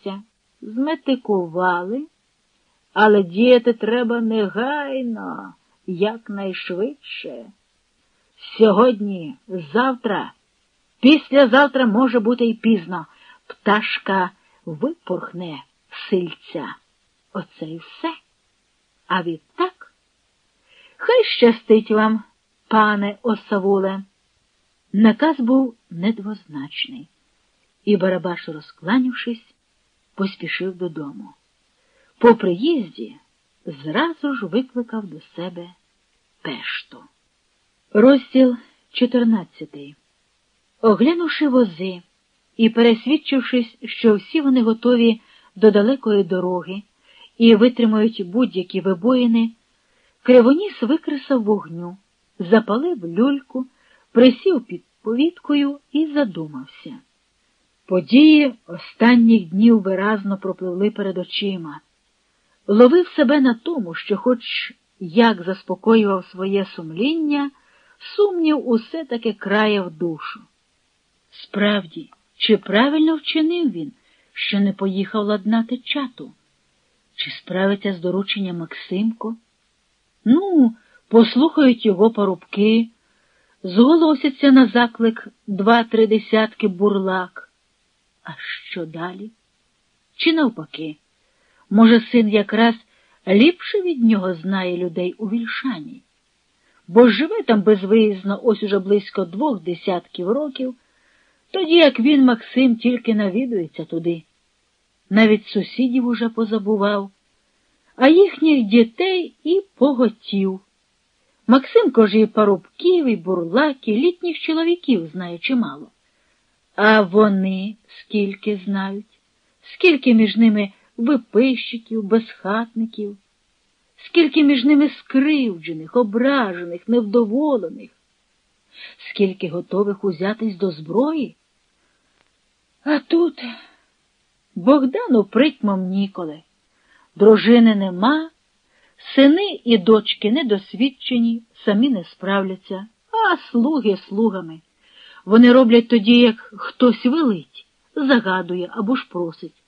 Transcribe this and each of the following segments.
листя, зметикували, але діяти треба негайно, якнайшвидше. Сьогодні, завтра, післязавтра може бути й пізно. Пташка випорхне сильця. Оце й все. А відтак, хай щастить вам, пане осавуле. Наказ був недвозначний, і Барабаш, розкланявшись, поспішив додому. По приїзді зразу ж викликав до себе пешту. Розділ 14. Оглянувши вози і пересвідчившись, що всі вони готові до далекої дороги і витримають будь-які вибоїни, Кривоніс викресав вогню, запалив люльку, присів під повіткою і задумався. Події останніх днів виразно пропливли перед очима. Ловив себе на тому, що, хоч як заспокоював своє сумління, сумнів усе таки краяв душу. Справді, чи правильно вчинив він, що не поїхав ладнати чату? Чи справиться з дорученням Максимко? Ну, послухають його парубки, зголосяться на заклик два-три десятки бурлак. А що далі? Чи навпаки? Може, син якраз ліпше від нього знає людей у вільшані, бо живе там безвиїзно ось уже близько двох десятків років, тоді як він, Максим, тільки навідується туди. Навіть сусідів уже позабував, а їхніх дітей і поготів. Максимко ж і парубків, і бурлаків, літніх чоловіків знає чимало. А вони скільки знають, скільки між ними випищиків, безхатників, скільки між ними скривджених, ображених, невдоволених, скільки готових узятись до зброї. А тут Богдану притьмом ніколи, дружини нема, сини і дочки недосвідчені, самі не справляться, а слуги слугами. Вони роблять тоді, як хтось велить, загадує або ж просить.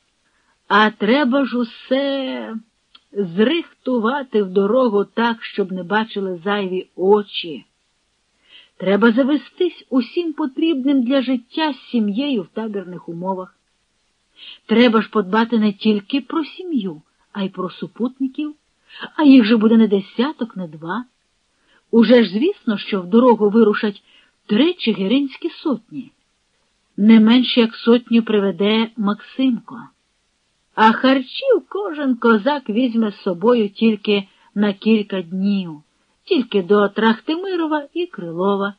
А треба ж усе зрихтувати в дорогу так, щоб не бачили зайві очі. Треба завестись усім потрібним для життя з сім'єю в табірних умовах. Треба ж подбати не тільки про сім'ю, а й про супутників, а їх же буде не десяток, не два. Уже ж звісно, що в дорогу вирушать три чигиринські сотні. Не менше як сотню приведе Максимко. А харчів кожен козак візьме з собою тільки на кілька днів, тільки до Трахтимирова і Крилова.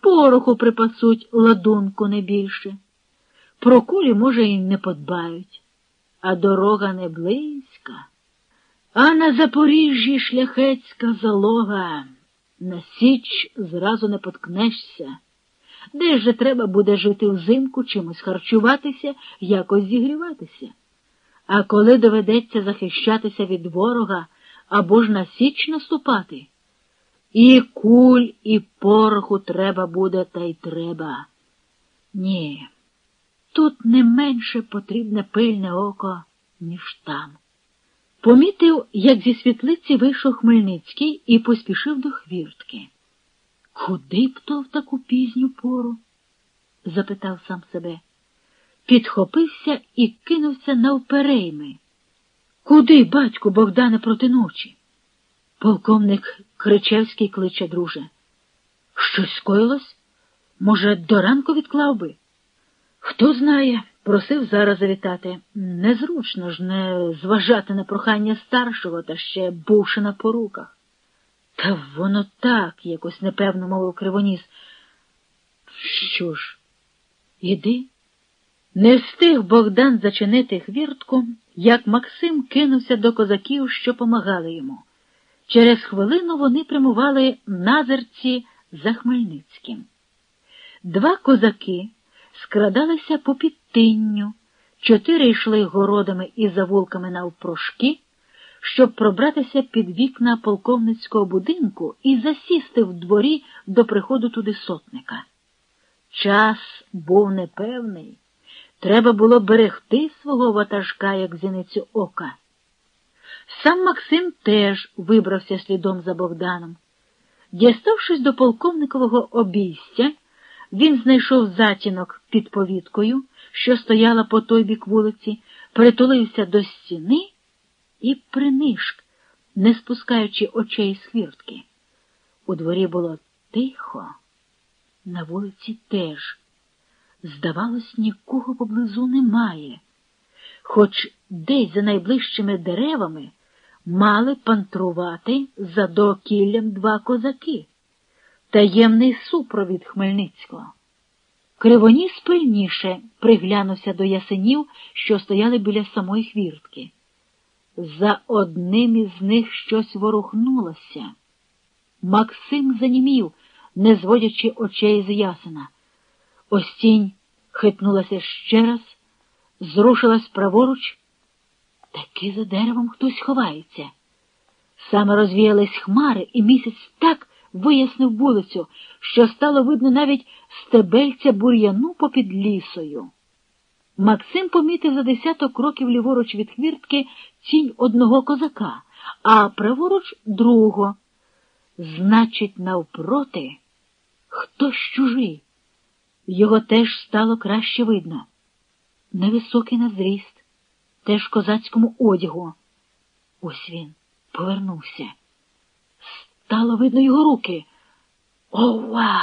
Пороху припасуть ладунку не більше. Про кулі, може, і не подбають, а дорога не близька. А на Запоріжжі шляхетська залога. На Січ зразу не поткнешся. Де ж треба буде жити взимку, чимось харчуватися, якось зігріватися? А коли доведеться захищатися від ворога або ж на Січ наступати, і куль, і пороху треба буде, та й треба. Ні, тут не менше потрібне пильне око, ніж там. Помітив, як зі світлиці вийшов Хмельницький і поспішив до хвіртки. Куди б то в таку пізню пору? запитав сам себе. Підхопився і кинувся навперейми. Куди, батьку, Богдане, проти ночі? Полковник Кричевський кличе, друже. Щось скоїлось? Може, до ранку відклав би? Хто знає, просив зараз завітати. Незручно ж не зважати на прохання старшого та ще бувши на поруках. Та воно так, якось непевно мовив Кривоніс. Що ж, іди. Не встиг Богдан зачинити хвіртку, як Максим кинувся до козаків, що помагали йому. Через хвилину вони прямували назерці за Хмельницьким. Два козаки скрадалися по підтинню, чотири йшли городами і завулками навпрошки, щоб пробратися під вікна полковницького будинку і засісти в дворі до приходу туди сотника. Час був непевний. Треба було берегти свого ватажка, як зіницю ока. Сам Максим теж вибрався слідом за Богданом. Діставшись до полковникового обійстя, він знайшов затінок під повіткою, що стояла по той бік вулиці, притулився до стіни і принишк, не спускаючи очей з хвіртки. У дворі було тихо, на вулиці теж. Здавалось, нікого поблизу немає, хоч десь за найближчими деревами мали пантрувати за докіллям два козаки, таємний супровід Хмельницького. Кривоніс пильніше приглянувся до ясенів, що стояли біля самої хвіртки. За одним із них щось ворухнулося. Максим занімів, не зводячи очей з ясена. Остінь хитнулася ще раз, зрушилась праворуч, таки за деревом хтось ховається. Саме розвіялись хмари, і місяць так вияснив вулицю, що стало видно навіть стебельця бур'яну попід лісою. Максим помітив за десяток кроків ліворуч від хвіртки тінь одного козака, а праворуч другого. Значить, навпроти хтось чужий. Його теж стало краще видно. Невисокий на зріст, теж козацькому одягу. Ось він повернувся. Стало видно його руки. Ова!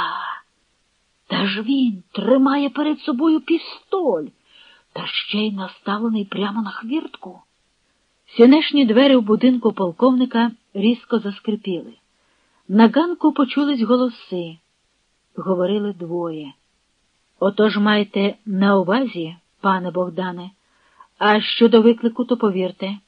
Та ж він тримає перед собою пістоль, та ще й наставлений прямо на хвіртку. Сінешні двері в будинку полковника різко заскрипіли. На ганку почулись голоси. Говорили двоє. Отож майте на увазі, пане Богдане, а щодо виклику, то повірте.